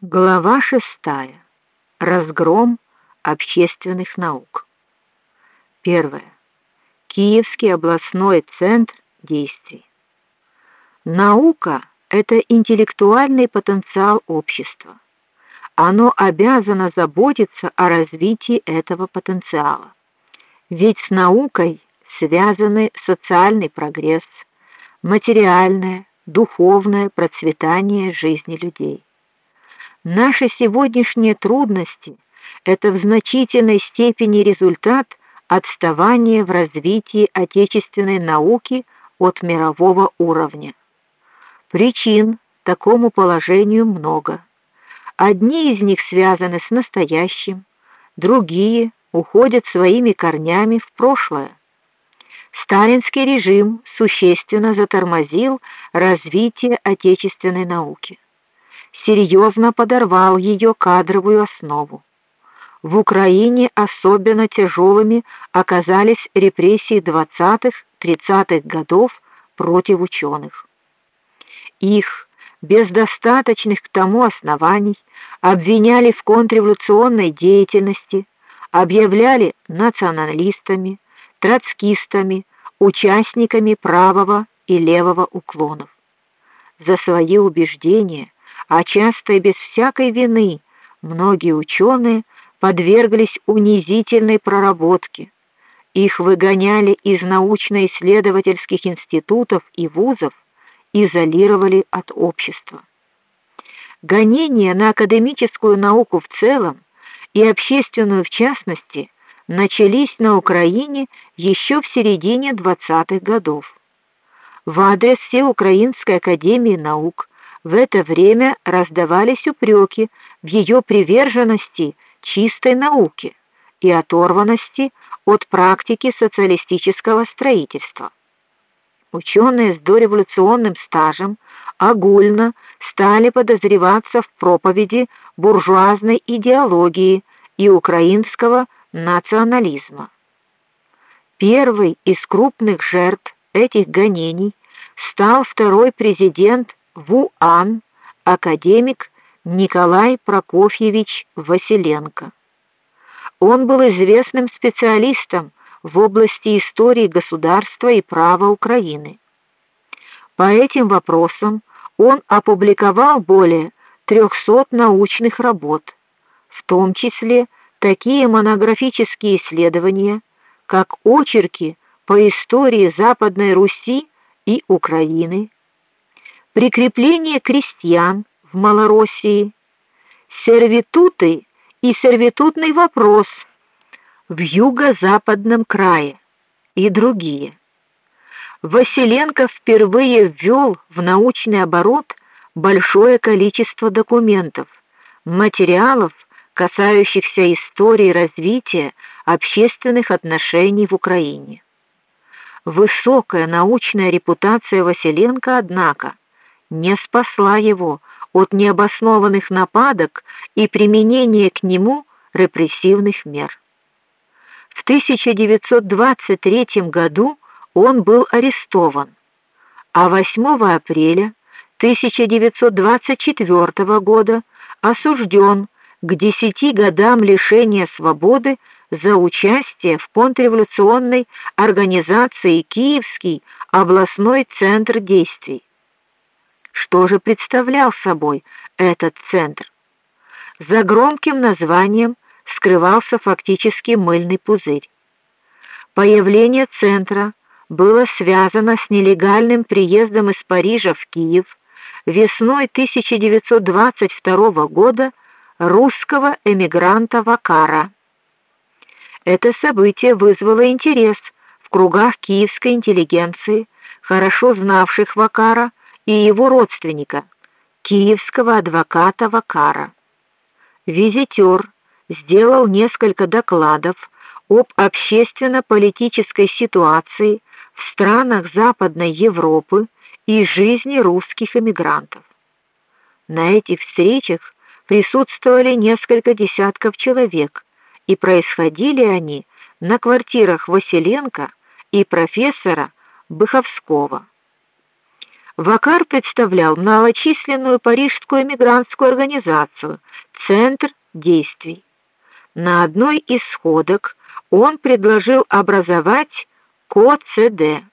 Глава шестая. Разгром общественных наук. Первое. Киевский областной центр действий. Наука это интеллектуальный потенциал общества. Оно обязано заботиться о развитии этого потенциала. Ведь с наукой связаны социальный прогресс, материальное, духовное процветание жизни людей. Наши сегодняшние трудности это в значительной степени результат отставания в развитии отечественной науки от мирового уровня. Причин такому положению много. Одни из них связаны с настоящим, другие уходят своими корнями в прошлое. Сталинский режим существенно затормозил развитие отечественной науки. Серьезно подорвал ее кадровую основу. В Украине особенно тяжелыми оказались репрессии 20-30-х годов против ученых. Их без достаточных к тому оснований обвиняли в контрреволюционной деятельности, объявляли националистами, троцкистами, участниками правого и левого уклонов. За свои убеждения, а часто и без всякой вины, многие ученые подверглись унизительной проработке. Их выгоняли из научно-исследовательских институтов и вузов, изолировали от общества. Гонения на академическую науку в целом и общественную в частности начались на Украине еще в середине 20-х годов. В адрес Всеукраинской академии наук в это время раздавались упреки в ее приверженности чистой науке и оторванности от практики социалистического строительства. Ученые с дореволюционным стажем огульно стали подозреваться в проповеди буржуазной идеологии и украинского национализма. Первый из крупных жертв этих гонений стал второй президент ВУАН, академик Николай Прокофьевич Василенко. Он был известным специалистом в области истории государства и права Украины. По этим вопросам он опубликовал более 300 научных работ, в том числе такие монографические исследования, как очерки по истории Западной Руси и Украины, прикрепление крестьян в Малороссии, сервитуты и сервитутный вопрос в юго-западном крае и другие. Василенко впервые ввел в научный оборот большое количество документов, материалов, касающихся истории развития общественных отношений в Украине. Высокая научная репутация Василенко, однако, не спасла его от необоснованных нападок и применения к нему репрессивных мер. В 1923 году он был арестован, а 8 апреля 1924 года осужден к десяти годам лишения свободы за участие в контрреволюционной организации Киевский областной центр действий. Что же представлял собой этот центр? За громким названием скрывался фактически мыльный пузырь. Появление центра было связано с нелегальным приездом из Парижа в Киев весной 1922 года русского эмигранта Вакара. Это событие вызвало интерес в кругах киевской интеллигенции, хорошо знавших Вакара и его родственника, киевского адвоката Вакара. Визитер сделал несколько докладов об общественно-политической ситуации в странах Западной Европы и жизни русских эмигрантов. На этих встречах присутствовали несколько десятков человек, и происходили они на квартирах Василенко и профессора Быховского. Вакар представлял малочисленную парижскую эмигрантскую организацию Центр действий. На одной из сходок он предложил образовать КОЦД